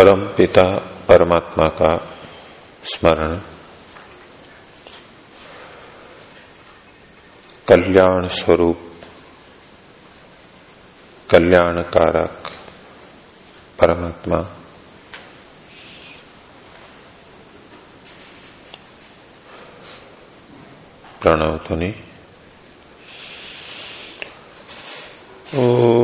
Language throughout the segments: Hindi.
परम पिता परमात्मा का स्मरण। कल्याण स्वरूप कल्याण कारक परमात्मा। प्रणव ध्वनि ओ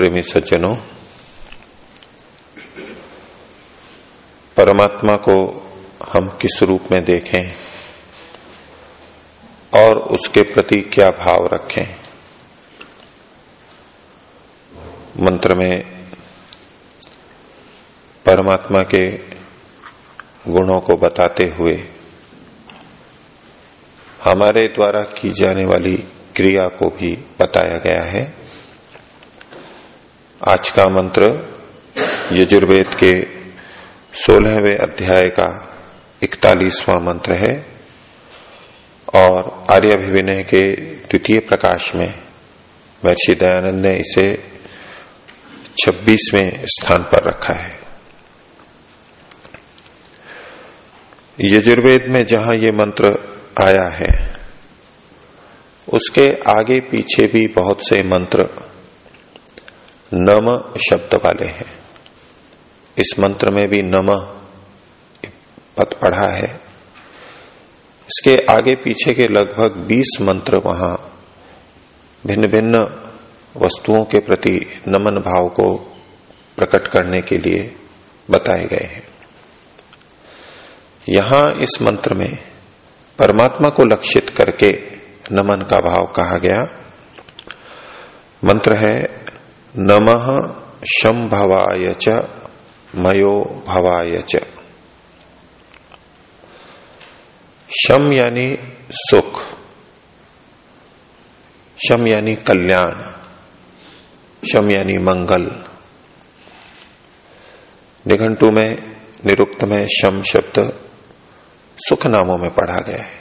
प्रेमी सज्जनों, परमात्मा को हम किस रूप में देखें और उसके प्रति क्या भाव रखें? मंत्र में परमात्मा के गुणों को बताते हुए हमारे द्वारा की जाने वाली क्रिया को भी बताया गया है। आज का मंत्र यजुर्वेद के सोलहवें अध्याय का इकतालीसवां मंत्र है और आर्यभिविनय के द्वितीय प्रकाश में महर्षि दयानंद ने इसे छब्बीसवें स्थान पर रखा है। यजुर्वेद में जहाँ ये मंत्र आया है, उसके आगे पीछे भी बहुत से मंत्र नम शब्द वाले हैं। इस मंत्र में भी नम पद पढ़ा है। इसके आगे पीछे के लगभग 20 मंत्र वहाँ भिन्न भिन्न वस्तुओं के प्रति नमन भाव को प्रकट करने के लिए बताए गए हैं। यहाँ इस मंत्र में परमात्मा को लक्षित करके नमन का भाव कहा गया। मंत्र है नमः शम भवाय च, मयो भवाय च। शम यानी सुख शम यानी कल्याण शम यानी मंगल। निघंटू में, निरुक्त में शम शब्द सुख नामों में पढ़ा गया है।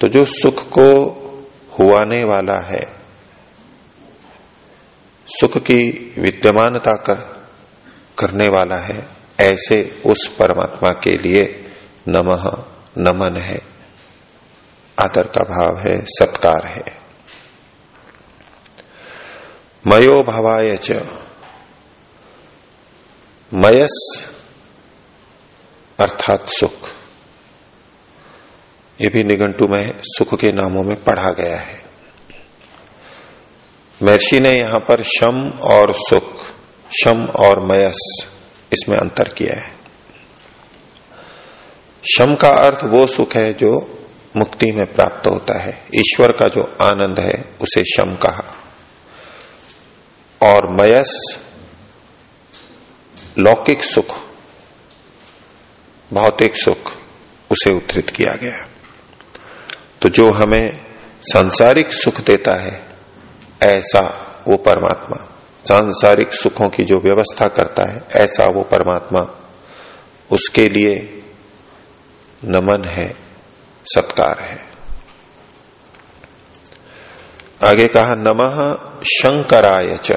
तो जो सुख को हुआने वाला है सुख की विद्यमानता कर, करने वाला है ऐसे उस परमात्मा के लिए नमः नमन है। आदर का भाव है सत्कार है। मयो भावाय च। मयस अर्थात सुख। ये भी निघंटू में सुख के नामों में पढ़ा गया है। महर्षि ने यहाँ पर शम और सुख, शम और मयस इसमें अंतर किया है। शम का अर्थ वो सुख है जो मुक्ति में प्राप्त होता है। ईश्वर का जो आनंद है, उसे शम कहा। और मयस, लौकिक सुख, भौतिक सुख, उसे उद्धृत किया गया। तो जो हमें सांसारिक सुख देता है ऐसा वो परमात्मा, सांसारिक सुखों की जो व्यवस्था करता है, ऐसा वो परमात्मा उसके लिए नमन है, सत्कार है। आगे कहा, नमः शंकराय च।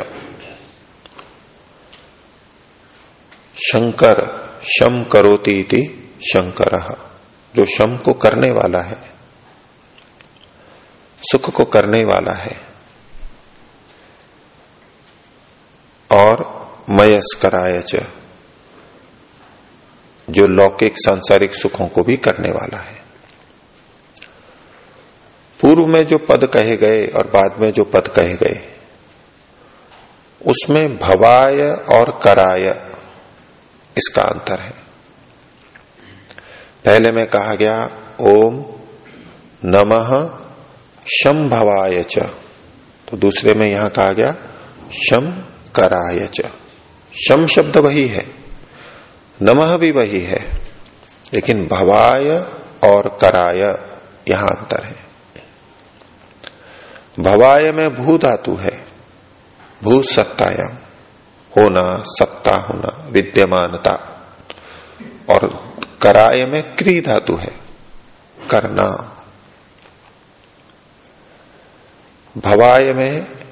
शंकर शम करोती थी शंकर। जो शम को करने वाला है, सुख को करने वाला है और मयस्कराय जो लौकिक सांसारिक सुखों को भी करने वाला है। पूर्व में जो पद कहे गए और बाद में जो पद कहे गए, उसमें भवाय और कराय इसका अंतर है। पहले में कहा गया, ओम नमः शम भवाय च तो दूसरे में यहाँ कहा गया शम कराय शम शब्द वही है, नमः भी वही है, लेकिन भवाय और कराय यहाँ अंतर है। भवाय में भू धातु है, भू सत्तायाम होना, सत्ता होना, विद्यमानता, और कराय में क्री धातु है, करना। भवाय में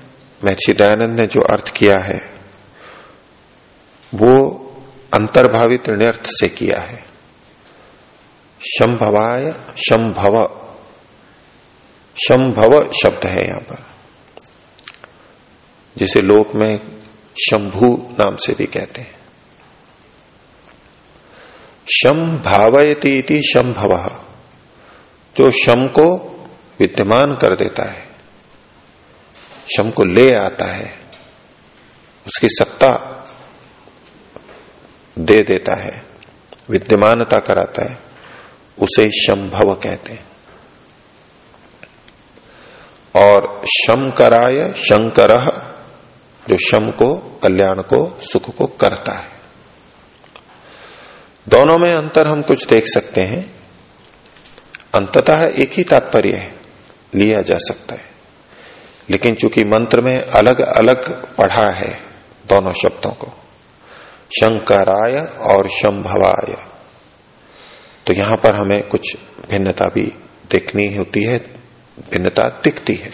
महर्षि दयानंद ने जो अर्थ किया है, वो अंतर्भावित निर्थ से किया है। शंभवाय शंभव शंभव शब्द है यहाँ पर, जिसे लोक में शंभु नाम से भी कहते हैं। शम भावयती शंभव, जो शम को विद्यमान कर देता है शम को ले आता है, उसकी सत्ता दे देता है, विद्यमानता कराता है, उसे शंभव कहते हैं। और शंकराय शंकर जो शम को, कल्याण को, सुख को करता है। दोनों में अंतर हम कुछ देख सकते हैं। अंततः एक ही तात्पर्य लिया जा सकता है। लेकिन चूँकि मंत्र में अलग अलग पढ़ा है दोनों शब्दों को, शंकराय और शंभवाय तो यहाँ पर हमें कुछ भिन्नता भी देखनी होती है, भिन्नता दिखती है।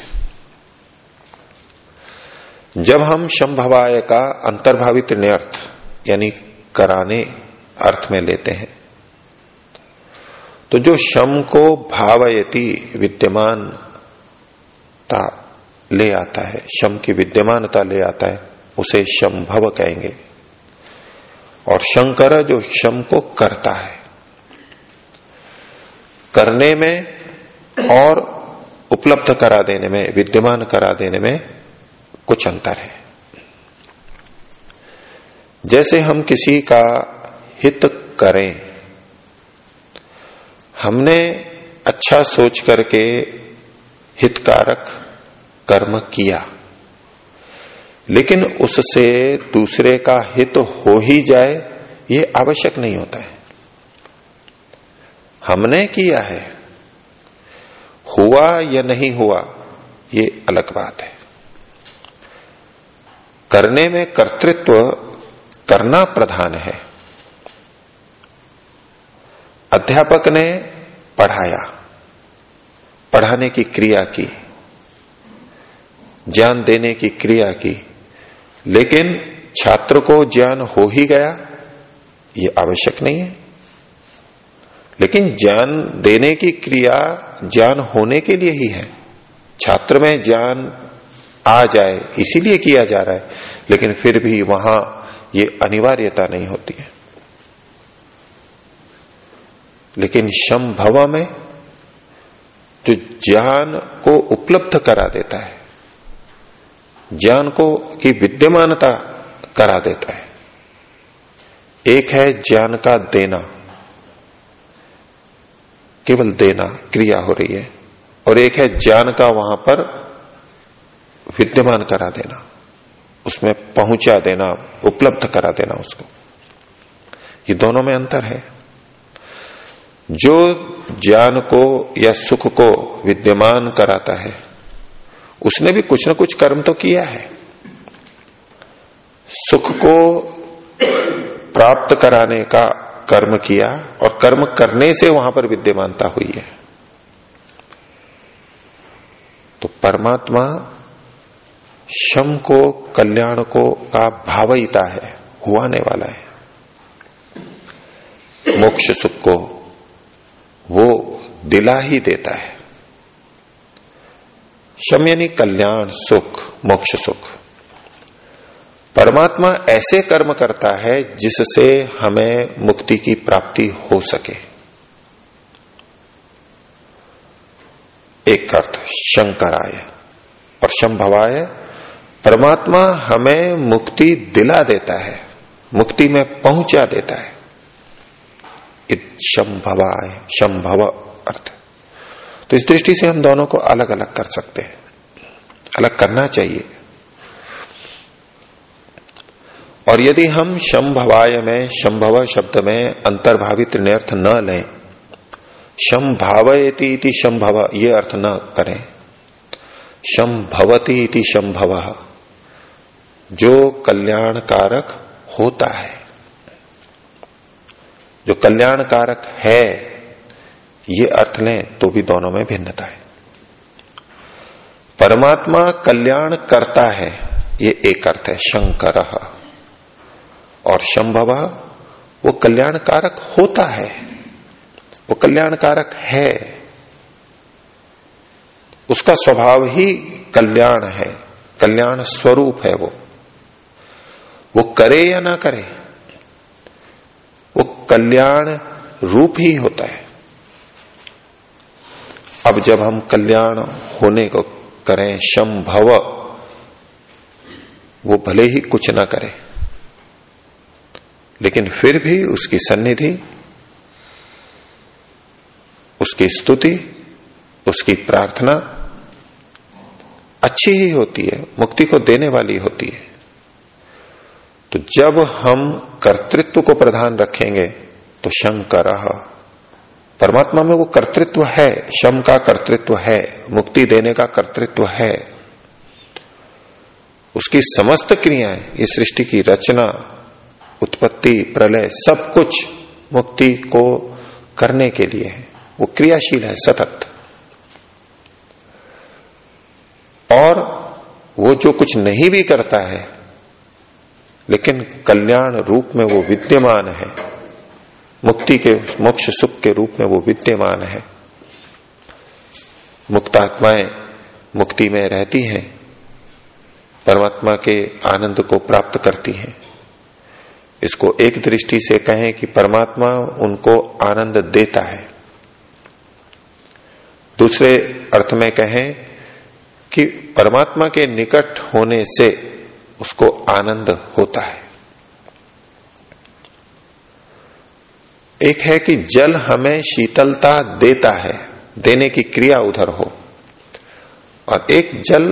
जब हम शंभवाय का अंतर्भावित अर्थ यानी कराने अर्थ में लेते हैं तो जो शम को भावयति विद्यमानता ले आता है, शम की विद्यमानता ले आता है, उसे शंभव कहेंगे। और शंकर जो शम को करता है, करने में और उपलब्ध करा देने में, विद्यमान करा देने में कुछ अंतर है। जैसे हम किसी का हित करें, हमने अच्छा सोच करके हितकारक कर्म किया। लेकिन उससे दूसरे का हित तो हो ही जाए, ये आवश्यक नहीं होता है। हमने किया है। हुआ या नहीं हुआ, ये अलग बात है। करने में कर्तृत्व करना प्रधान है। अध्यापक ने पढ़ाया, पढ़ाने की क्रिया की। ज्ञान देने की क्रिया की। लेकिन छात्र को ज्ञान हो ही गया, ये आवश्यक नहीं है। लेकिन ज्ञान देने की क्रिया ज्ञान होने के लिए ही है। छात्र में ज्ञान आ जाए, इसीलिए किया जा रहा है, लेकिन फिर भी वहाँ ये अनिवार्यता नहीं होती है। लेकिन शम में जो ज्ञान को उपलब्ध करा देता है ज्ञान को की विद्यमानता करा देता है। एक है ज्ञान का देना। केवल देना क्रिया हो रही है। और एक है ज्ञान का वहाँ पर विद्यमान करा देना। उसमें पहुँचा देना, उपलब्ध करा देना उसको। ये दोनों में अंतर है। जो ज्ञान को या सुख को विद्यमान कराता है उसने भी कुछ ना कुछ कर्म तो किया है। सुख को प्राप्त कराने का कर्म किया और कर्म करने से वहाँ पर विद्यमानता हुई है। तो परमात्मा शम को, कल्याण को का भावयिता है, हुआने वाला है। मोक्ष सुख को वो दिला ही देता है। शम यानी कल्याण, सुख, मोक्ष, सुख। परमात्मा ऐसे कर्म करता है जिससे हमें मुक्ति की प्राप्ति हो सके। एक अर्थ, शंकराय और शंभवाय परमात्मा हमें मुक्ति दिला देता है, मुक्ति में पहुँचा देता है। शंभवाय शंभव अर्थ। तो इस दृष्टि से हम दोनों को अलग अलग कर सकते हैं। अलग करना चाहिए। और यदि हम शंभवाय में, शंभव शब्द में अंतर्भावित निर्थ न लें, शंभावयती इति शंभव, ये अर्थ न करें। शंभवती इति शंभव, जो कल्याणकारक होता है। जो कल्याणकारक है ये अर्थ लें तो भी दोनों में भिन्नता है। परमात्मा कल्याण करता है, ये एक अर्थ है, शंकर। और शंभव, वो कल्याणकारक होता है। वो कल्याणकारक है। उसका स्वभाव ही कल्याण है, कल्याण स्वरूप है वो। वो करे या ना करे, वो कल्याण रूप ही होता है। अब जब हम कल्याण होने को करें शंभव वो भले ही कुछ ना करे। लेकिन फिर भी उसकी सन्निधि, उसकी स्तुति, उसकी प्रार्थना अच्छी ही होती है, मुक्ति को देने वाली होती है। तो जब हम कर्तृत्व को प्रधान रखेंगे तो शंकर परमात्मा में वो कर्तृत्व है, शम का कर्तृत्व है, मुक्ति देने का कर्तृत्व है। उसकी समस्त क्रियाएँ, ये सृष्टि की रचना, उत्पत्ति, प्रलय, सब कुछ मुक्ति को करने के लिए है। वो क्रियाशील है, सतत। और वो जो कुछ नहीं भी करता है, लेकिन कल्याण रूप में वो विद्यमान है। मुक्ति के, मोक्ष सुख के रूप में वो विद्यमान है। मुक्तात्माएँ मुक्ति में रहती हैं, परमात्मा के आनंद को प्राप्त करती हैं। इसको एक दृष्टि से कहें कि परमात्मा उनको आनंद देता है। दूसरे अर्थ में कहें कि परमात्मा के निकट होने से उसको आनंद होता है। एक है कि जल हमें शीतलता देता है, देने की क्रिया उधर हो। और एक जल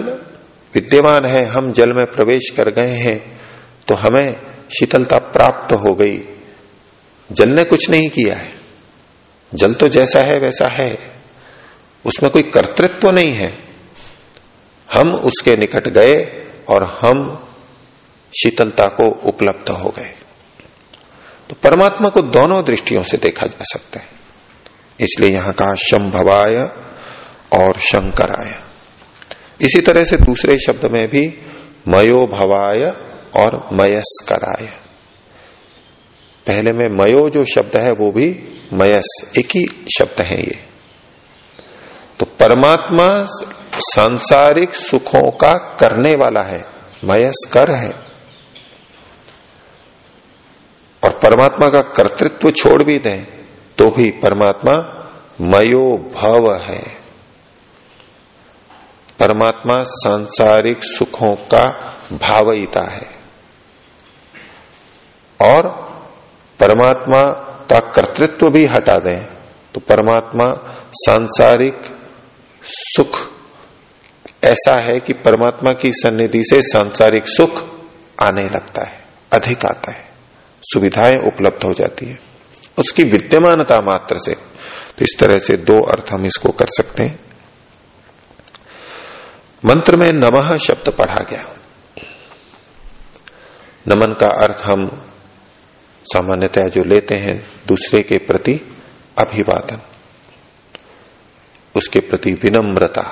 विद्यमान है, हम जल में प्रवेश कर गए हैं तो हमें शीतलता प्राप्त हो गई। जल ने कुछ नहीं किया है। जल तो जैसा है, वैसा है। उसमें कोई कर्तृत्व नहीं है। हम उसके निकट गए और हम शीतलता को उपलब्ध हो गए। तो परमात्मा को दोनों दृष्टियों से देखा जा सकता है। इसलिए यहाँ कहा, शंभवाय और शंकराय। इसी तरह से दूसरे शब्द में भी मयो भवाय और मयस्कराय। पहले में मयो जो शब्द है, वो भी मयस, एक ही शब्द है ये। तो परमात्मा सांसारिक सुखों का करने वाला है, मयस्कर है। और परमात्मा का कर्तृत्व छोड़ भी दें तो भी परमात्मा मयो भव है। परमात्मा सांसारिक सुखों का भावयिता है। और परमात्मा का कर्तृत्व भी हटा दें तो परमात्मा सांसारिक सुख ऐसा है कि परमात्मा की सन्निधि से सांसारिक सुख आने लगता है, अधिक आता है। सुविधाएँ उपलब्ध हो जाती है। उसकी विद्यमानता मात्र से तो इस तरह से दो अर्थ हम इसको कर सकते हैं। मंत्र में नमः शब्द पढ़ा गया। नमन का अर्थ हम सामान्यतया जो लेते हैं, दूसरे के प्रति अभिवादन, उसके प्रति विनम्रता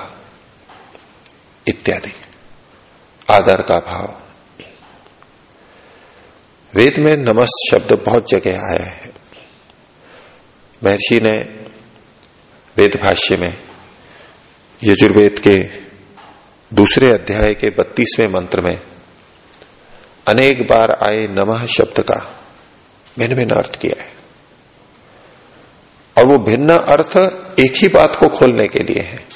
इत्यादि, आदर का भाव। वेद में नमस शब्द बहुत जगह आया है। महर्षि ने वेद भाष्य में यजुर्वेद के दूसरे अध्याय के बत्तीसवें मंत्र में अनेक बार आए नमः शब्द का भिन्न भिन्न अर्थ किया है। और वो भिन्न अर्थ एक ही बात को खोलने के लिए है।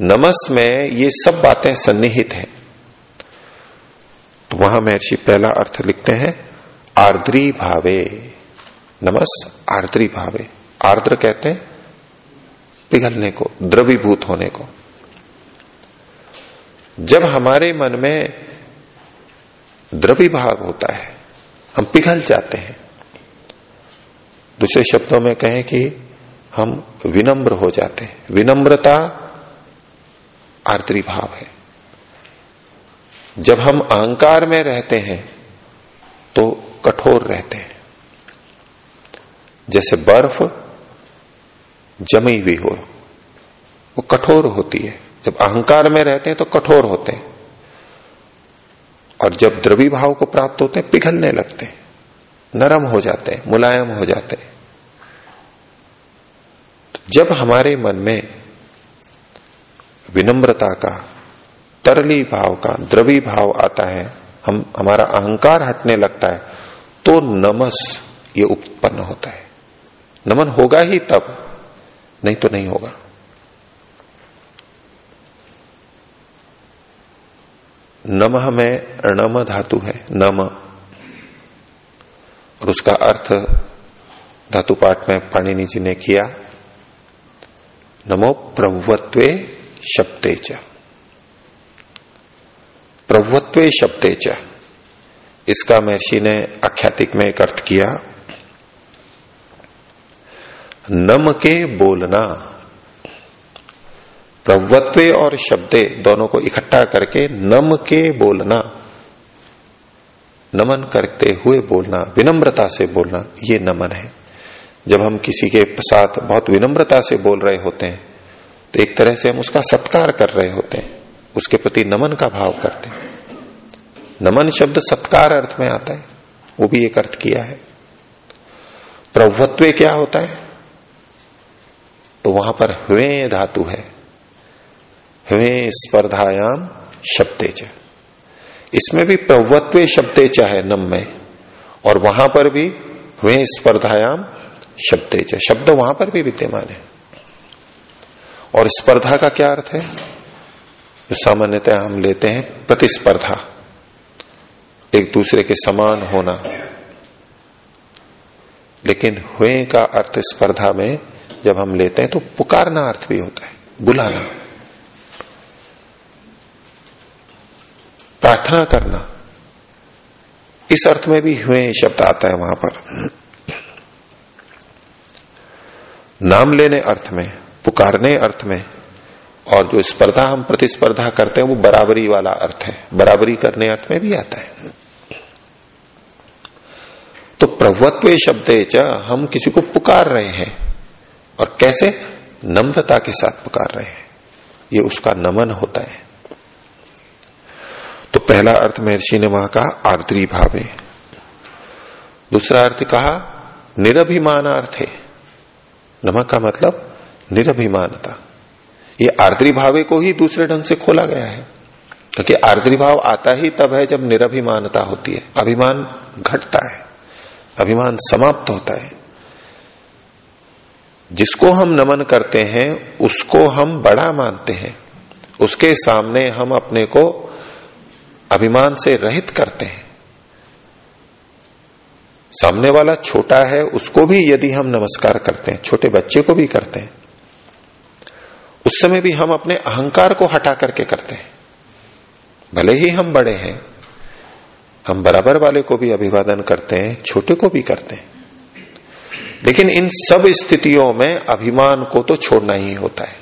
नमस में ये सब बातें सन्निहित हैं। तो वहाँ महर्षि पहला अर्थ लिखते हैं, आर्द्री भावे। नमस, आर्द्री भावे। आर्द्र कहते हैं, पिघलने को, द्रवीभूत होने को। जब हमारे मन में द्रवी भाव होता है, हम पिघल जाते हैं। दूसरे शब्दों में कहें कि हम विनम्र हो जाते हैं। विनम्रता आर्द्री भाव है। जब हम अहंकार में रहते हैं तो कठोर रहते हैं। जैसे बर्फ़ जमी हुई हो, वो कठोर होती है। जब अहंकार में रहते हैं तो कठोर होते हैं। और जब द्रवी भाव को प्राप्त होते हैं, पिघलने लगते हैं, नरम हो जाते हैं, मुलायम हो जाते हैं। तो जब हमारे मन में विनम्रता का तरली भाव का, द्रवी भाव आता है, हम, हमारा अहंकार हटने लगता है तो नमस ये उत्पन्न होता है। नमन होगा ही तब, नहीं तो नहीं होगा। नमः में नम धातु है, नम। और उसका अर्थ, धातु पाठ में पाणिनि जी ने किया, नमो प्रभुत्वे शब्दे च। प्रभुत्वे शब्दे च। इसका महर्षि ने आख्यातिक में एक अर्थ किया। नम के बोलना। प्रभुत्व और शब्दे दोनों को इकट्ठा करके नम के बोलना। नमन करते हुए बोलना, विनम्रता से बोलना, ये नमन है। जब हम किसी के साथ बहुत विनम्रता से बोल रहे होते हैं तो एक तरह से हम उसका सत्कार कर रहे होते हैं। उसके प्रति नमन का भाव करते हैं। नमन शब्द सत्कार अर्थ में आता है, वो भी एक अर्थ किया है। प्रभुत्व क्या होता है? तो वहाँ पर हुए धातु है। हुए स्पर्धायाम शब्देच। इसमें भी प्रभुत्व शब्देच है नम में, और वहाँ पर भी हुए स्पर्धायाम शब्देच। शब्द वहाँ पर भी विद्यमान है। और स्पर्धा का क्या अर्थ है? जो सामान्यतः हम लेते हैं, प्रतिस्पर्धा। एक दूसरे के समान होना। लेकिन हुए का अर्थ स्पर्धा में जब हम लेते हैं तो पुकारना अर्थ भी होता है, बुलाना। प्रार्थना करना। इस अर्थ में भी हुए शब्द आता है वहाँ पर। नाम लेने अर्थ में, पुकारने अर्थ में और जो स्पर्धा हम प्रतिस्पर्धा करते हैं, वो बराबरी वाला अर्थ है। बराबरी करने अर्थ में भी आता है। तो प्रभुत्व शब्द हम किसी को पुकार रहे हैं। और कैसे? नम्रता के साथ पुकार रहे हैं। ये उसका नमन होता है। तो पहला अर्थ महर्षि ने वहाँ कहा, आर्द्री भावे। दूसरा अर्थ कहा निरभिमान अर्थ है नमक का मतलब निरभिमानता। ये आर्द्री भावे को ही दूसरे ढंग से खोला गया है। क्योंकि आर्द्री भाव आता ही तब है जब निरभिमानता होती है। अभिमान घटता है। अभिमान समाप्त होता है। जिसको हम नमन करते हैं, उसको हम बड़ा मानते हैं। उसके सामने हम अपने को अभिमान से रहित करते हैं। सामने वाला छोटा है, उसको भी यदि हम नमस्कार करते हैं, छोटे बच्चे को भी करते हैं उस समय भी हम अपने अहंकार को हटा करके करते हैं। भले ही हम बड़े हैं, हम बराबर वाले को भी अभिवादन करते हैं, छोटे को भी करते हैं। लेकिन इन सब स्थितियों में अभिमान को तो छोड़ना ही होता है।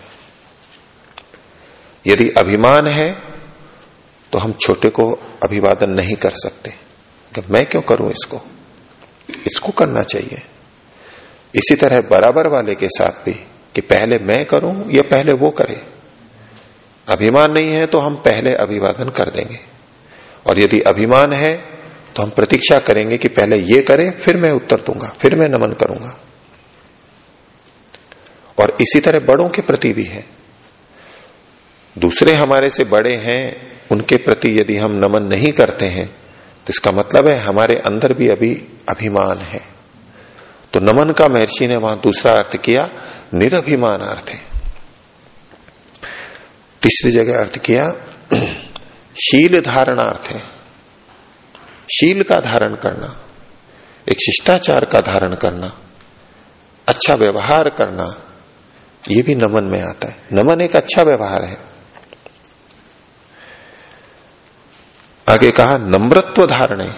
यदि अभिमान है तो हम छोटे को अभिवादन नहीं कर सकते। कि मैं क्यों करूँ इसको? इसको करना चाहिए। इसी तरह बराबर वाले के साथ भी कि पहले मैं करूँ या पहले वो करे? अभिमान नहीं है तो हम पहले अभिवादन कर देंगे। और यदि अभिमान है तो हम प्रतीक्षा करेंगे कि पहले ये करे, फिर मैं उत्तर दूँगा, फिर मैं नमन करूँगा। और इसी तरह बड़ों के प्रति भी है। दूसरे हमारे से बड़े हैं, उनके प्रति यदि हम नमन नहीं करते हैं तो इसका मतलब है हमारे अंदर भी अभी अभिमान है। तो नमन का महर्षि ने वहाँ दूसरा अर्थ किया निरभिमान अर्थ है तीसरी जगह अर्थ किया, शील धारणार्थ। है शील का धारण करना, एक शिष्टाचार का धारण करना अच्छा व्यवहार करना यह भी नमन में आता है। नमन एक अच्छा व्यवहार है। आगे कहा, नम्रत्व धारणे,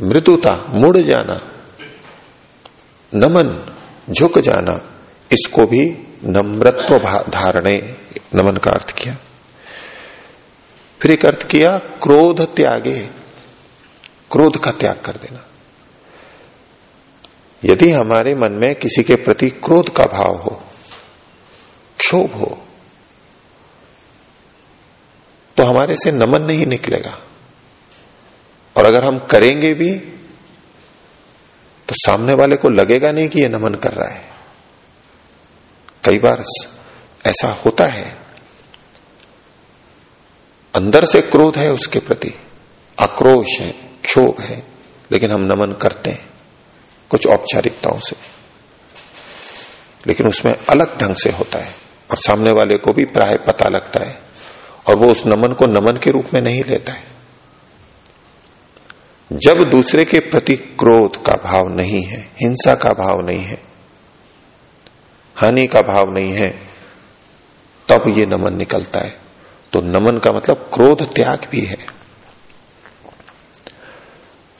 मृदुता, मुड़ जाना, नमन, झुक जाना इसको भी नम्रत्व धारणे, नमन का अर्थ किया। फिर एक अर्थ किया, क्रोध त्यागे। क्रोध का त्याग कर देना। यदि हमारे मन में किसी के प्रति क्रोध का भाव हो, क्षोभ हो तो हमारे से नमन नहीं निकलेगा। और अगर हम करेंगे भी तो सामने वाले को लगेगा नहीं कि यह नमन कर रहा है। कई बार ऐसा होता है। अंदर से क्रोध है उसके प्रति, आक्रोश है, क्षोभ है, लेकिन हम नमन करते हैं कुछ औपचारिकताओं से। लेकिन उसमें अलग ढंग से होता है और सामने वाले को भी प्राय पता लगता है और वो उस नमन को नमन के रूप में नहीं लेता है। जब दूसरे के प्रति क्रोध का भाव नहीं है, हिंसा का भाव नहीं है हानि का भाव नहीं है, तब ये नमन निकलता है। तो नमन का मतलब क्रोध त्याग भी है।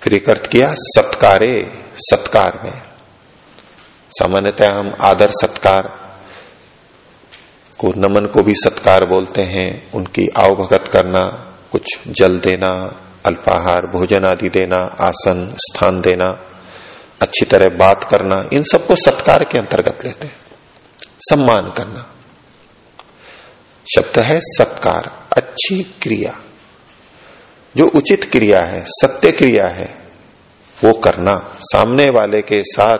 फिर एक अर्थ किया, सत्कारे, सत्कार में। सामान्यतः हम आदर सत्कार को नमन को भी सत्कार बोलते हैं। उनकी आवभगत करना, कुछ जल देना, अल्पाहार, भोजन आदि देना, आसन, स्थान देना, अच्छी तरह बात करना, इन सबको सत्कार के अंतर्गत लेते हैं। सम्मान करना। शब्द है सत्कार, अच्छी क्रिया। जो उचित क्रिया है, सत्य क्रिया है, वो करना। सामने वाले के साथ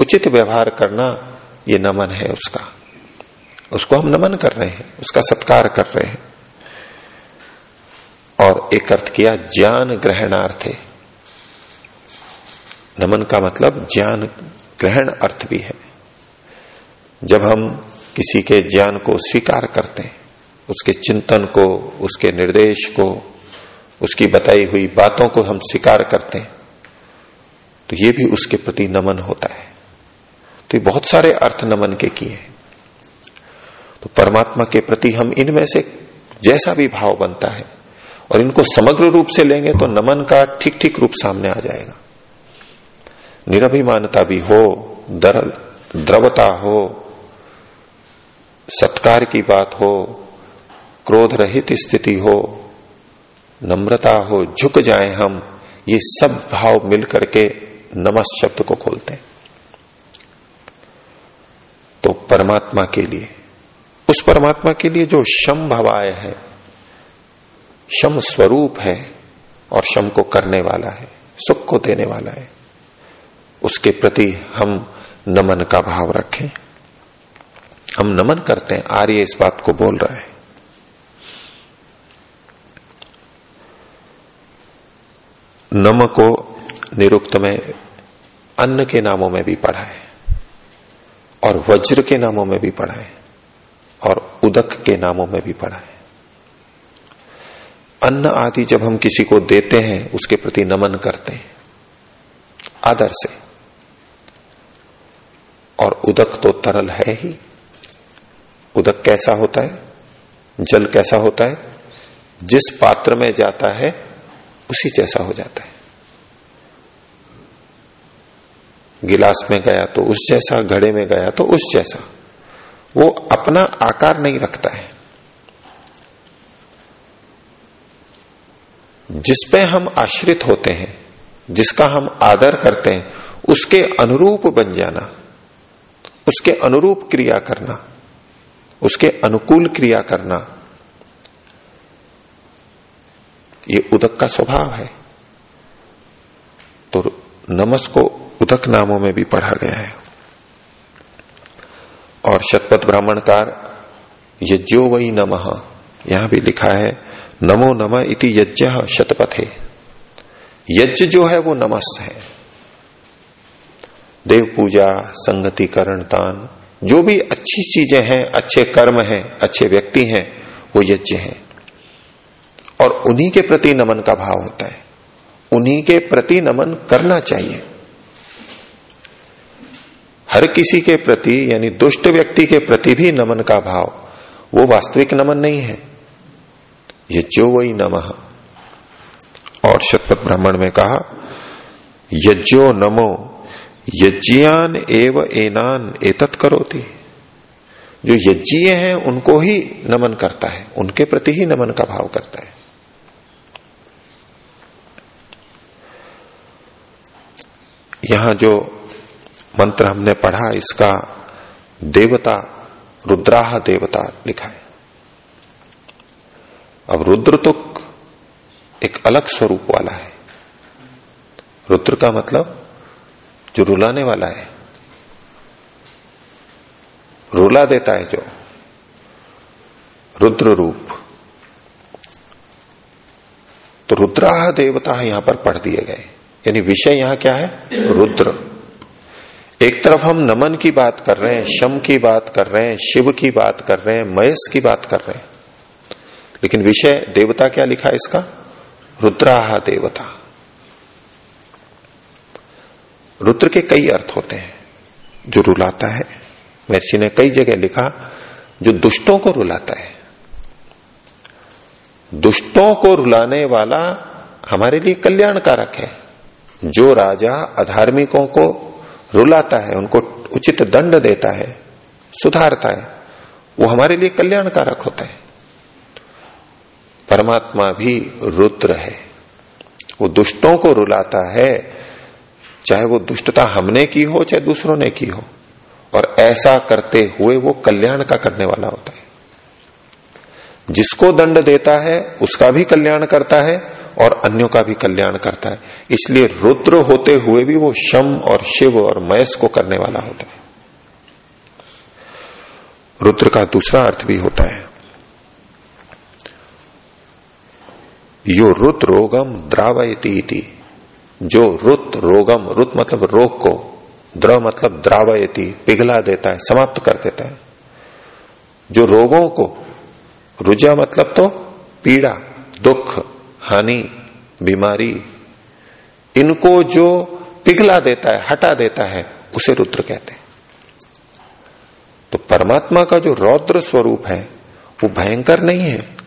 उचित व्यवहार करना, ये नमन है उसका। उसको हम नमन कर रहे हैं, उसका सत्कार कर रहे हैं। और एक अर्थ किया, ज्ञान ग्रहणार्थ नमन का मतलब ज्ञान ग्रहण अर्थ भी है। जब हम किसी के ज्ञान को स्वीकार करते हैं, उसके चिंतन को, उसके निर्देश को, उसकी बताई हुई बातों को हम स्वीकार करते हैं तो ये भी उसके प्रति नमन होता है। तो ये बहुत सारे अर्थ नमन के किए हैं। तो परमात्मा के प्रति हम इनमें से जैसा भी भाव बनता है और इनको समग्र रूप से लेंगे तो नमन का ठीक ठीक रूप सामने आ जाएगा। निरभिमानता भी हो दरल द्रवता हो सत्कार की बात हो क्रोध रहित स्थिति हो, नम्रता हो, झुक जाए हम, ये सब भाव मिलकर के नमस शब्द को खोलते हैं। तो परमात्मा के लिए, उस परमात्मा के लिए जो शम भवाय है, शम स्वरूप है और शम को करने वाला है, सुख को देने वाला है, उसके प्रति हम नमन का भाव रखें। हम नमन करते हैं। आर्य इस बात को बोल रहा है। नम को निरुक्त में अन्न के नामों में भी पढ़ा है और वज्र के नामों में भी पढ़ा है और उदक के नामों में भी पढ़ा है। अन्न आदि जब हम किसी को देते हैं, उसके प्रति नमन करते हैं। आदर से। और उदक तो तरल है ही। उदक कैसा होता है? जल कैसा होता है? जिस पात्र में जाता है, उसी जैसा हो जाता है। गिलास में गया तो उस जैसा, घड़े में गया तो उस जैसा। वो अपना आकार नहीं रखता है। जिस पे हम आश्रित होते हैं, जिसका हम आदर करते हैं, उसके अनुरूप बन जाना, उसके अनुरूप क्रिया करना उसके अनुकूल क्रिया करना, ये उदक का स्वभाव है। तो नमस को उदक नामों में भी पढ़ा गया है। और शतपथ ब्राह्मणकार यज्ञो वही नम, यहाँ भी लिखा है, नमो नम इति यज्ञ शतपथे। यज्ञ जो है वो नमस है। देव पूजा संगति करण दान जो भी अच्छी चीज़ें हैं, अच्छे कर्म हैं, अच्छे व्यक्ति हैं, वो यज्ञ हैं। और उन्हीं के प्रति नमन का भाव होता है। उन्हीं के प्रति नमन करना चाहिए। हर किसी के प्रति, यानी दुष्ट व्यक्ति के प्रति भी नमन का भाव, वो वास्तविक नमन नहीं है। ये जो वही नमः। और शतपथ ब्राह्मण में कहा, यज्ञो नमो यज्ञान एव एनान, एतत् करोती। जो यज्ञीय हैं, उनको ही नमन करता है, उनके प्रति ही नमन का भाव करता है। यहाँ जो मंत्र हमने पढ़ा, इसका देवता रुद्राह देवता लिखा है। अब रुद्र तो एक अलग स्वरूप वाला है। रुद्र का मतलब जो रुलाने वाला है, रुला देता है जो रुद्र रूप तो रुद्राह देवता यहाँ पर पढ़ दिए गए। यानी विषय यहाँ क्या है? रुद्र। एक तरफ़ हम नमन की बात कर रहे हैं, शम की बात कर रहे हैं, शिव की बात कर रहे हैं, मयस की बात कर रहे हैं। लेकिन विषय देवता क्या लिखा इसका? रुद्राह देवता। रुद्र के कई अर्थ होते हैं, जो रुलाता है। महर्षि ने कई जगह लिखा, जो दुष्टों को रुलाता है। दुष्टों को रुलाने वाला हमारे लिए कल्याणकारक है। जो राजा अधार्मिकों को रुलाता है, उनको उचित दंड देता है, सुधारता है, वो हमारे लिए कल्याणकारक होता है। परमात्मा भी रुद्र है। वो दुष्टों को रुलाता है चाहे वो दुष्टता हमने की हो, चाहे दूसरों ने की हो, और ऐसा करते हुए वो कल्याण का करने वाला होता है। जिसको दंड देता है, उसका भी कल्याण करता है, और अन्यों का भी कल्याण करता है। इसलिए रुद्र होते हुए भी वो शम और शिव और मयस को करने वाला होता है। रुद्र का दूसरा अर्थ भी होता है, यो रुद्रोगम रोगम द्रावयती जो रुत रोगम, रुत मतलब रोग को, द्रव मतलब द्रावयती, पिघला देता है, समाप्त कर देता है। जो रोगों को, रुजा मतलब तो पीड़ा, दुख, हानि, बीमारी, इनको जो पिघला देता है, हटा देता है, उसे रुद्र कहते हैं। तो परमात्मा का जो रौद्र स्वरूप है, वो भयंकर नहीं है।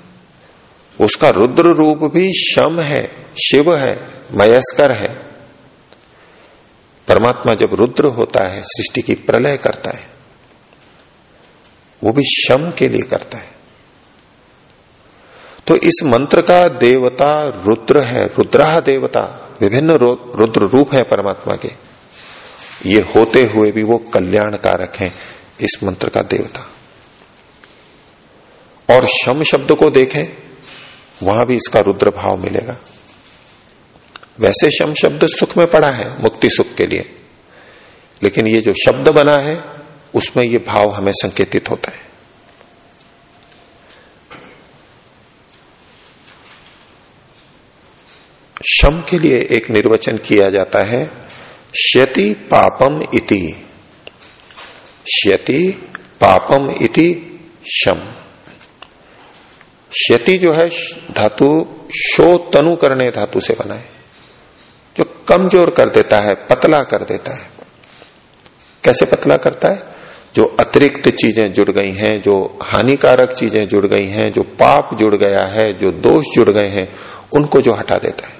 उसका रुद्र रूप भी शम है, शिव है, मयस्कर है। परमात्मा जब रुद्र होता है, सृष्टि की प्रलय करता है, वो भी शम के लिए करता है। तो इस मंत्र का देवता रुद्र है रुद्रा देवता, विभिन्न रुद्र रूप है परमात्मा के। ये होते हुए भी वो कल्याणकारक हैं इस मंत्र का देवता। और शम शब्द को देखें वहाँ भी इसका रुद्र भाव मिलेगा। वैसे शम शब्द सुख में पड़ा है, मुक्ति सुख के लिए। लेकिन ये जो शब्द बना है, उसमें ये भाव हमें संकेतित होता है। शम के लिए एक निर्वचन किया जाता है, श्यति पापम इति। श्यति पापम इति शम। श्यति जो है, धातु शो तनु करने धातु से बना है। जो कमज़ोर कर देता है, पतला कर देता है। कैसे पतला करता है? जो अतिरिक्त चीज़ें जुड़ गई हैं, जो हानिकारक चीज़ें जुड़ गई हैं, जो पाप जुड़ गया है, जो दोष जुड़ गए हैं, उनको जो हटा देता है।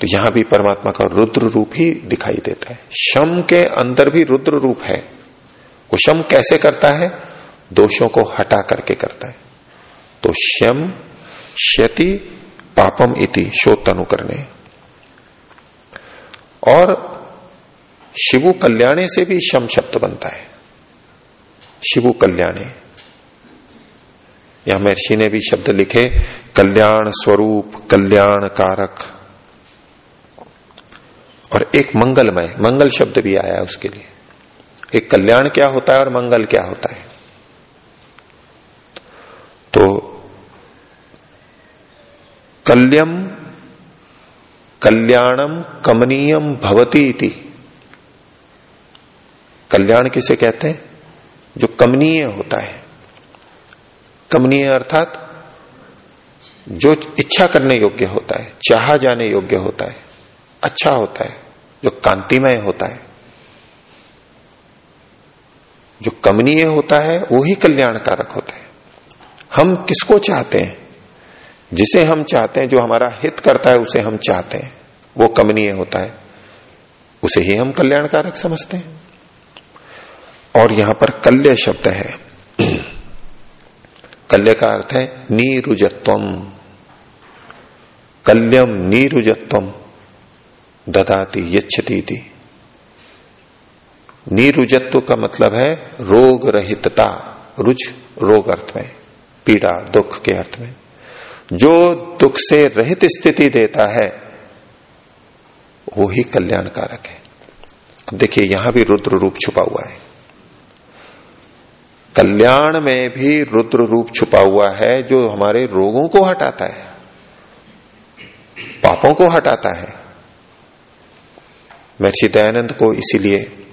तो यहाँ भी परमात्मा का रुद्र रूप ही दिखाई देता है। शम के अंदर भी रुद्र रूप है। वो शम कैसे करता है? दोषों को हटा करके करता है। तो शम क्षति पापम इति शोतनु करने। और शिवु कल्याणे से भी शम शब्द बनता है। शिवु कल्याणे। यहाँ महर्षि ने भी शब्द लिखे, कल्याण स्वरूप, कल्याण कारक। और एक मंगलमय, मंगल शब्द भी आया उसके लिए। एक कल्याण क्या होता है और मंगल क्या होता है? तो कल्यम कल्याणम कमनीयम भवती इति। कल्याण किसे कहते हैं? जो कमनीय होता है। कमनीय अर्थात जो इच्छा करने योग्य होता है, चाह जाने योग्य होता है अच्छा होता है, जो कांतिमय होता है। जो कमनीय होता है, वो ही कल्याणकारक होता है। हम किसको चाहते हैं? जिसे हम चाहते हैं, जो हमारा हित करता है, उसे हम चाहते हैं। वो कमनीय होता है। उसे ही हम कल्याणकारक समझते हैं। और यहाँ पर कल्य शब्द है। कल्य का अर्थ है नीरुजत्वम। कल्यम नीरुजत्वम। ददाती यच्छती थी नीरुजत्व का मतलब है रोग रहितता। रुच रोग अर्थ में। पीड़ा, दुख के अर्थ में। जो दुख से रहित स्थिति देता है, वो ही कल्याणकारक है। अब देखिए, यहाँ भी रुद्र रूप छुपा हुआ है। कल्याण में भी रुद्र रूप छुपा हुआ है, जो हमारे रोगों को हटाता है, पापों को हटाता है। महर्षि दयानंद को इसीलिए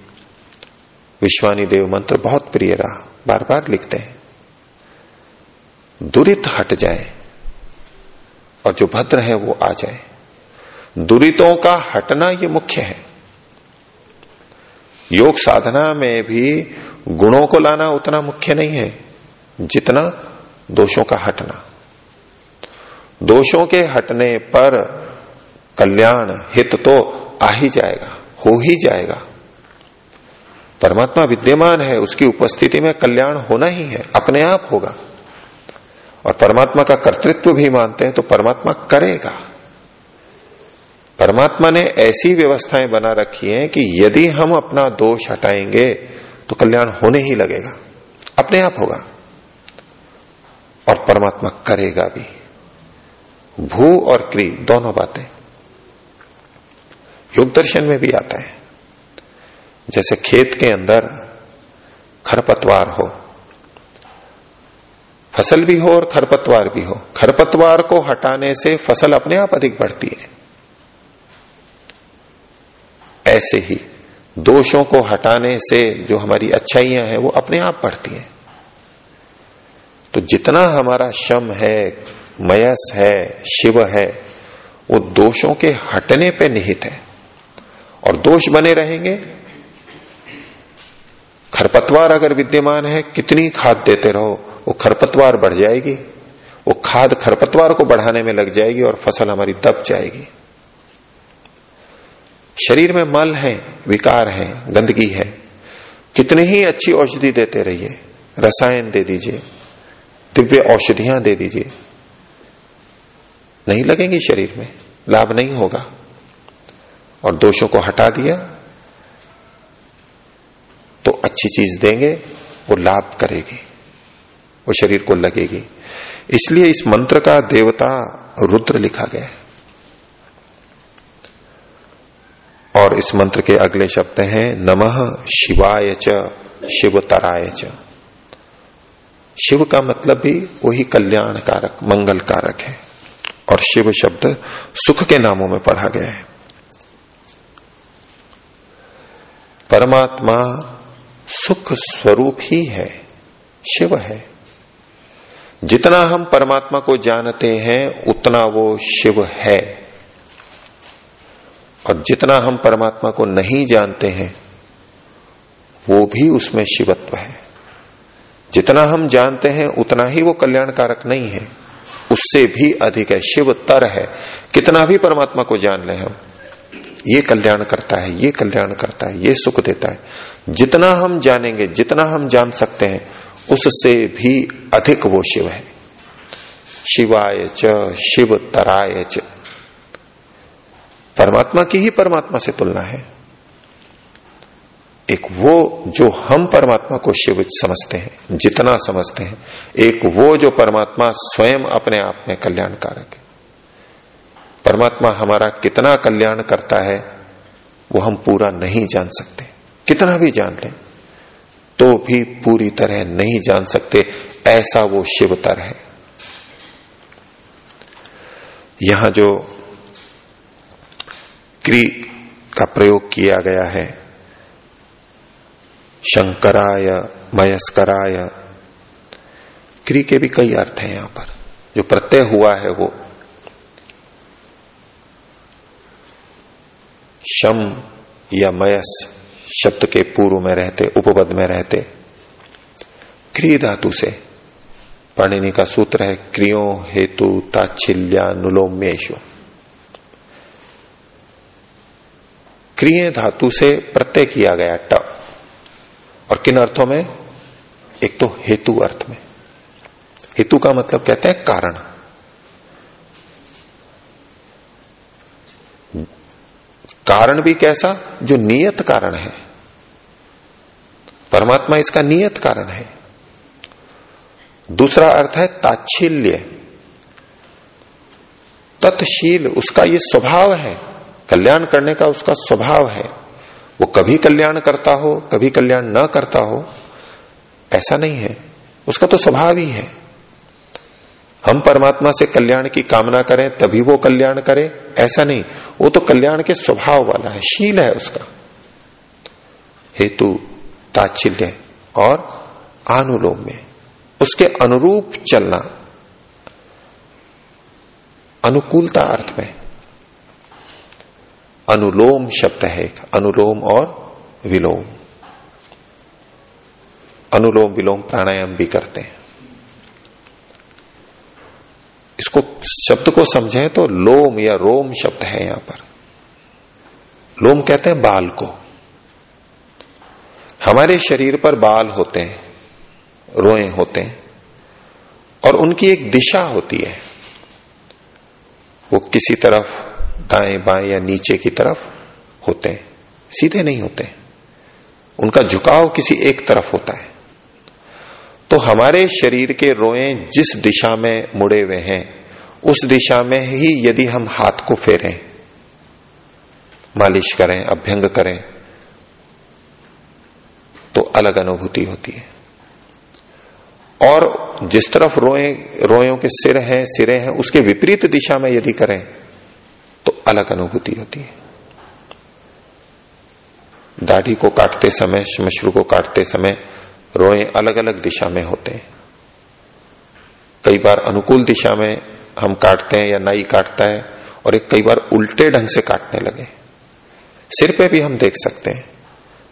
विश्वानी देव मंत्र बहुत प्रिय रहा बार बार लिखते हैं। दुरित हट जाए और जो भद्र है वो आ जाए। दुरितों का हटना ये मुख्य है। योग साधना में भी गुणों को लाना उतना मुख्य नहीं है, जितना दोषों का हटना। दोषों के हटने पर कल्याण हित तो आ ही जाएगा, हो ही जाएगा। परमात्मा विद्यमान है, उसकी उपस्थिति में कल्याण होना ही है, अपने आप होगा। और परमात्मा का कर्तृत्व भी मानते हैं तो परमात्मा करेगा। परमात्मा ने ऐसी व्यवस्थाएँ बना रखी हैं कि यदि हम अपना दोष हटाएँगे तो कल्याण होने ही लगेगा। अपने आप होगा। और परमात्मा करेगा भी। भू और क्री, दोनों बातें। योग दर्शन में भी आता है। जैसे खेत के अंदर खरपतवार हो फ़सल भी हो और खरपतवार भी हो। खरपतवार को हटाने से फ़सल अपने आप अधिक बढ़ती है। ऐसे ही दोषों को हटाने से जो हमारी अच्छाइयाँ हैं, वो अपने आप बढ़ती हैं। तो जितना हमारा शम है, मयस है, शिव है, वो दोषों के हटने पे निहित है। और दोष बने रहेंगे। खरपतवार अगर विद्यमान है, कितनी खाद देते रहो वो खरपतवार बढ़ जाएगी, वो खाद खरपतवार को बढ़ाने में लग जाएगी और फ़सल हमारी दब जाएगी। शरीर में मल है, विकार है, गंदगी है। कितनी ही अच्छी औषधि देते रहिए, रसायन दे दीजिए, दिव्य औषधियाँ दे दीजिए, नहीं लगेंगी शरीर में, लाभ नहीं होगा। और दोषों को हटा दिया तो अच्छी चीज़ देंगे, वो लाभ करेगी। वो शरीर को लगेगी। इसलिए इस मंत्र का देवता रुद्र लिखा गया है। और इस मंत्र के अगले शब्द हैं, नमः शिवाय च शिव तराय च। शिव का मतलब भी वही कल्याण कारक मंगल कारक है। और शिव शब्द सुख के नामों में पढ़ा गया है। परमात्मा सुख स्वरूप ही है, शिव है। जितना हम परमात्मा को जानते हैं, उतना वो शिव है। और जितना हम परमात्मा को नहीं जानते हैं, वो भी उसमें शिवत्व है। जितना हम जानते हैं, उतना ही वो कल्याणकारक नहीं है। उससे भी अधिक है। शिव तर है। कितना भी परमात्मा को जान ले हम, ये कल्याण करता है, ये कल्याण करता है, ये सुख देता है। जितना हम जानेंगे, जितना हम जान सकते हैं उससे भी अधिक वो शिव है। शिवाय च शिव तराय च। परमात्मा की ही परमात्मा से तुलना है। एक वो जो हम परमात्मा को शिव समझते हैं, जितना समझते हैं, एक वो जो परमात्मा स्वयं अपने आप में कल्याणकारक है। परमात्मा हमारा कितना कल्याण करता है, वो हम पूरा नहीं जान सकते। कितना भी जान लें तो भी पूरी तरह नहीं जान सकते, ऐसा वो शिवतर है। यहाँ जो क्री का प्रयोग किया गया है, शंकराय, मयस्कराय, क्री के भी कई अर्थ हैं यहाँ पर। जो प्रत्यय हुआ है वो, शम या मयस शब्द के पूर्व में रहते, उपपद में रहते। क्री धातु से। पाणिनि का सूत्र है क्रियो, हेतु, ताच्छिल्या नुलोमेशु क्रिय धातु से प्रत्यय किया गया ट। और किन अर्थों में? एक तो हेतु अर्थ में। हेतु का मतलब कहते हैं कारण। कारण भी कैसा? जो नियत कारण है। परमात्मा इसका नियत कारण है। दूसरा अर्थ है ताच्छिल्य। तत्शील, उसका ये स्वभाव है। कल्याण करने का उसका स्वभाव है। वो कभी कल्याण करता हो, कभी कल्याण न करता हो, ऐसा नहीं है। उसका तो स्वभाव ही है। हम परमात्मा से कल्याण की कामना करें, तभी वो कल्याण करे। ऐसा नहीं, वो तो कल्याण के स्वभाव वाला है, शील है उसका। हेतु ताचिल्य और आनुलोम में। उसके अनुरूप चलना, अनुकूलता अर्थ में। अनुलोम शब्द है एक, अनुलोम और विलोम। अनुलोम विलोम प्राणायाम भी करते हैं इसको शब्द को समझें तो लोम या रोम शब्द है यहाँ पर। लोम कहते हैं बाल को। हमारे शरीर पर बाल होते हैं, रोए होते हैं, और उनकी एक दिशा होती है। वो किसी तरफ़ दाएँ, बाएँ या नीचे की तरफ़ होते हैं, सीधे नहीं होते। उनका झुकाव किसी एक तरफ़ होता है। तो हमारे शरीर के रोए जिस दिशा में मुड़े हुए हैं उस दिशा में ही यदि हम हाथ को फेरें, मालिश करें, अभ्यंग करें तो अलग अनुभूति होती है। और जिस तरफ़ रोए, रोयों के सिर हैं, सिरे हैं, उसके विपरीत दिशा में यदि करें तो अलग अनुभूति होती है। दाढ़ी को काटते समय श्मश्रु को काटते समय रोए अलग अलग दिशा में होते हैं। कई बार अनुकूल दिशा में हम काटते हैं या नाई काटता है, और एक कई बार उल्टे ढंग से काटने लगे। सिर पे भी हम देख सकते हैं।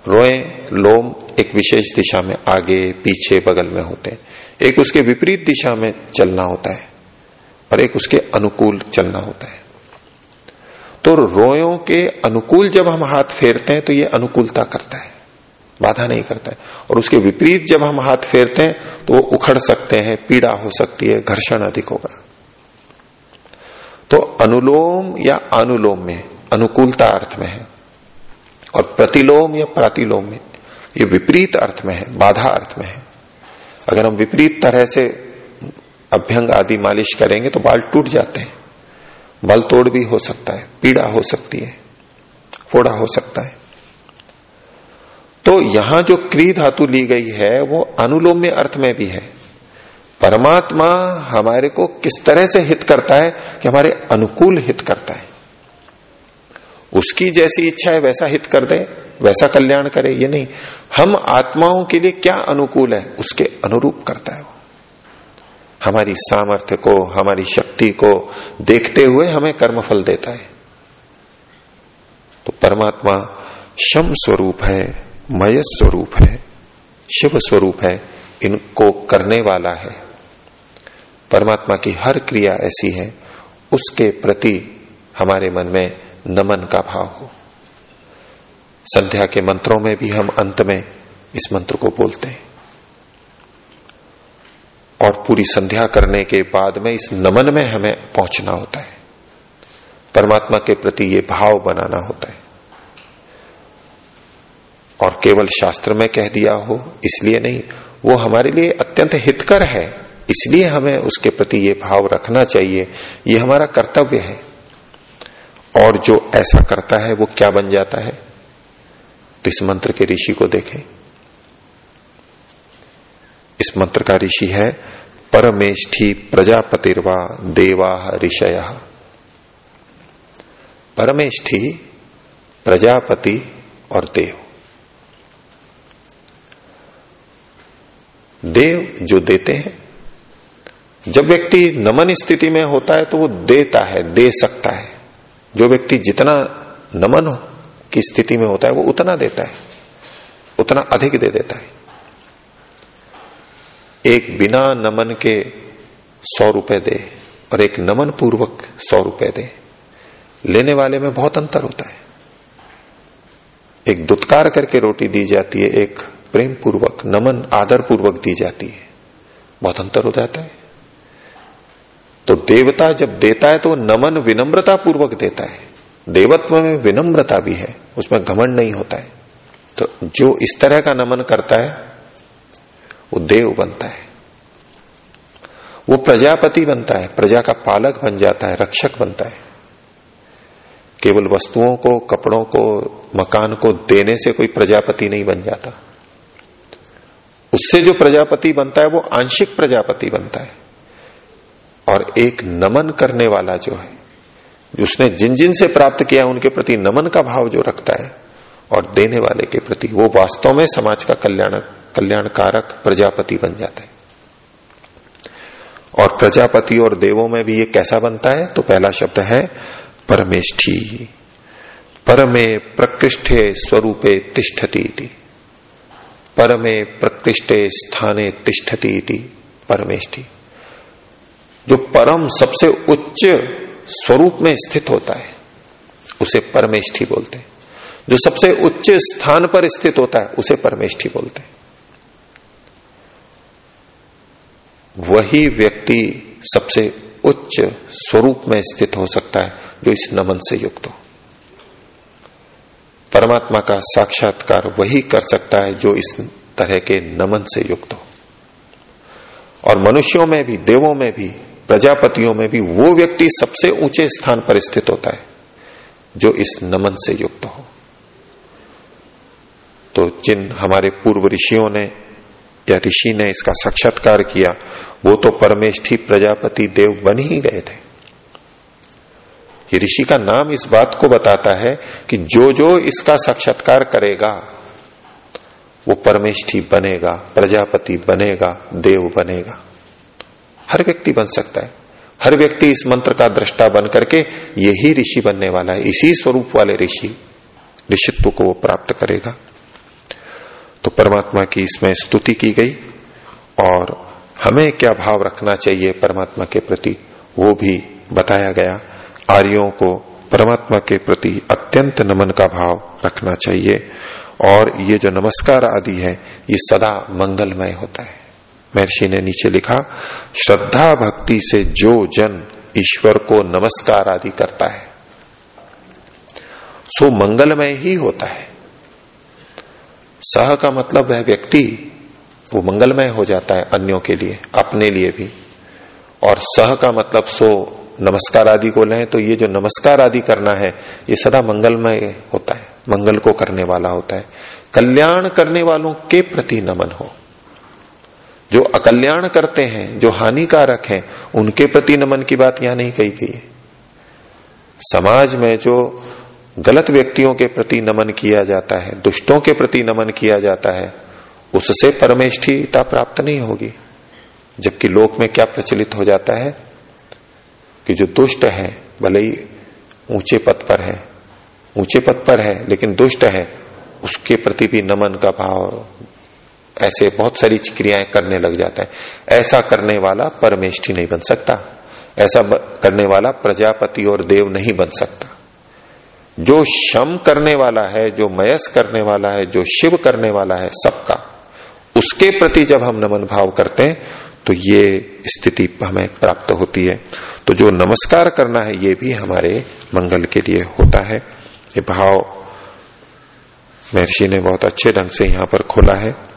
रोए, लोम एक विशेष दिशा में आगे, पीछे, बगल में होते हैं। एक उसके विपरीत दिशा में चलना होता है, और एक उसके अनुकूल चलना होता है। तो रोयों के अनुकूल जब हम हाथ फेरते हैं तो ये अनुकूलता करता है, बाधा नहीं करता है। और उसके विपरीत जब हम हाथ फेरते हैं तो वो उखड़ सकते हैं, पीड़ा हो सकती है, घर्षण अधिक होगा। तो अनुलोम या अनुलोम में, अनुकूलता अर्थ में है। और प्रतिलोम या प्रातिलोम में, ये विपरीत अर्थ में है, बाधा अर्थ में है। अगर हम विपरीत तरह से अभ्यंग आदि मालिश करेंगे तो बाल टूट जाते हैं। बल तोड़ भी हो सकता है, पीड़ा हो सकती है, फोड़ा हो सकता है। तो यहाँ जो क्री धातु ली गई है, वो अनुलोम्य अर्थ में भी है। परमात्मा हमारे को किस तरह से हित करता है कि हमारे अनुकूल हित करता है? उसकी जैसी इच्छा है, वैसा हित कर दे, वैसा कल्याण करे, ये नहीं। हम आत्माओं के लिए क्या अनुकूल है, उसके अनुरूप करता है वो। हमारी सामर्थ्य को, हमारी शक्ति को देखते हुए हमें कर्मफल देता है। तो परमात्मा शम स्वरूप है, मय स्वरूप है, शिव स्वरूप है, इनको करने वाला है। परमात्मा की हर क्रिया ऐसी है, उसके प्रति हमारे मन में नमन का भाव हो। संध्या के मंत्रों में भी हम अंत में इस मंत्र को बोलते हैं। और पूरी संध्या करने के बाद में इस नमन में हमें पहुँचना होता है। परमात्मा के प्रति ये भाव बनाना होता है। और केवल शास्त्र में कह दिया हो, इसलिए नहीं, वो हमारे लिए अत्यंत हितकर है। इसलिए हमें उसके प्रति ये भाव रखना चाहिए, ये हमारा कर्तव्य है। और जो ऐसा करता है, वो क्या बन जाता है? तो इस मंत्र के ऋषि को देखें। इस मंत्र का ऋषि है, परमेष्ठी प्रजापतिर्वा देवा ऋषय। परमेष्ठी, प्रजापति और देव। देव जो देते हैं जब व्यक्ति नमन स्थिति में होता है तो वो देता है, दे सकता है। जो व्यक्ति जितना नमन की स्थिति में होता है, वो उतना देता है, उतना अधिक दे देता है। एक बिना नमन के सौ रुपए दे और एक नमन पूर्वक सौ रुपए दे, लेने वाले में बहुत अंतर होता है। एक दुत्कार करके रोटी दी जाती है, एक प्रेम पूर्वक नमन आदर पूर्वक दी जाती है, बहुत अंतर हो जाता है। तो देवता जब देता है तो नमन विनम्रता पूर्वक देता है। देवत्व में विनम्रता भी है, उसमें घमंड नहीं होता है। तो जो इस तरह का नमन करता है, वो देव बनता है। वो प्रजापति बनता है, प्रजा का पालक बन जाता है, रक्षक बनता है। केवल वस्तुओं को, कपड़ों को, मकान को देने से कोई प्रजापति नहीं बन जाता। उससे जो प्रजापति बनता है, वो आंशिक प्रजापति बनता है। और एक नमन करने वाला जो है उसने जिन जिन से प्राप्त किया उनके प्रति नमन का भाव जो रखता है और देने वाले के प्रति, वो वास्तव में समाज का कल्याण, कल्याणकारक प्रजापति बन जाता है। और प्रजापति और देवों में भी ये कैसा बनता है? तो पहला शब्द है, परमेष्ठी। परमे प्रकृष्ठे स्वरूपे तिष्ठती परमे प्रकृष्ठे स्थाने तिष्ठती परमेष्ठी। जो परम सबसे उच्च स्वरूप में स्थित होता है, उसे परमेष्ठी बोलते हैं। जो सबसे उच्च स्थान पर स्थित होता है, उसे परमेष्ठी बोलते हैं। वही व्यक्ति सबसे उच्च स्वरूप में स्थित हो सकता है, जो इस नमन से युक्त हो। परमात्मा का साक्षात्कार वही कर सकता है, जो इस तरह के नमन से युक्त हो। और मनुष्यों में भी, देवों में भी प्रजापतियों में भी वो व्यक्ति सबसे ऊँचे स्थान पर स्थित होता है, जो इस नमन से युक्त हो। तो जिन हमारे पूर्व ऋषियों ने या ऋषि ने इसका साक्षात्कार किया, वो तो परमेष्ठी प्रजापति देव बन ही गए थे। ये ऋषि का नाम इस बात को बताता है कि जो जो इसका साक्षात्कार करेगा, वो परमेष्ठी बनेगा, प्रजापति बनेगा, देव बनेगा। हर व्यक्ति बन सकता है। हर व्यक्ति इस मंत्र का दृष्टा बन करके यही ऋषि बनने वाला है। इसी स्वरूप वाले ऋषि, ऋषित्व को वो प्राप्त करेगा। तो परमात्मा की इसमें स्तुति की गई और हमें क्या भाव रखना चाहिए परमात्मा के प्रति, वो भी बताया गया। आर्यों को परमात्मा के प्रति अत्यंत नमन का भाव रखना चाहिए। और ये जो नमस्कार आदि है, ये सदा मंगलमय होता है। महर्षि ने नीचे लिखा श्रद्धा भक्ति से जो जन ईश्वर को नमस्कार आदि करता है, सो मंगलमय ही होता है। सह का मतलब है व्यक्ति, वो मंगलमय हो जाता है अन्यों के लिए, अपने लिए भी। और सह का मतलब सो नमस्कार आदि को लें तो ये जो नमस्कार आदि करना है, ये सदा मंगलमय होता है, मंगल को करने वाला होता है। कल्याण करने वालों के प्रति नमन हो। जो अकल्याण करते हैं, जो हानिकारक हैं, उनके प्रति नमन की बात यहाँ नहीं कही गई है। समाज में जो गलत व्यक्तियों के प्रति नमन किया जाता है, दुष्टों के प्रति नमन किया जाता है, उससे परमेष्ठिता प्राप्त नहीं होगी। जबकि लोक में क्या प्रचलित हो जाता है कि जो दुष्ट है, भले ही ऊँचे पद पर है, ऊँचे पद पर है, लेकिन दुष्ट है, उसके प्रति भी नमन का भाव ऐसे बहुत सारी क्रियाएँ करने लग जाता है। ऐसा करने वाला परमेष्ठी नहीं बन सकता। ऐसा करने वाला प्रजापति और देव नहीं बन सकता। जो शम करने वाला है, जो मयस करने वाला है, जो शिव करने वाला है सबका, उसके प्रति जब हम नमन भाव करते हैं तो ये स्थिति हमें प्राप्त होती है। तो जो नमस्कार करना है, ये भी हमारे मंगल के लिए होता है। ये भाव महर्षि ने बहुत अच्छे ढंग से यहाँ पर खोला है।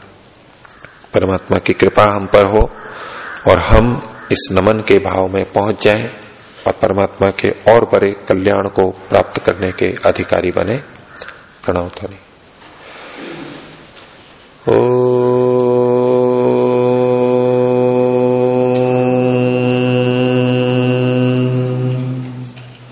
परमात्मा की कृपा हम पर हो और हम इस नमन के भाव में पहुँच जाएँ और परमात्मा के और बड़े कल्याण को प्राप्त करने के अधिकारी बने प्रणव ध्वनि। ओ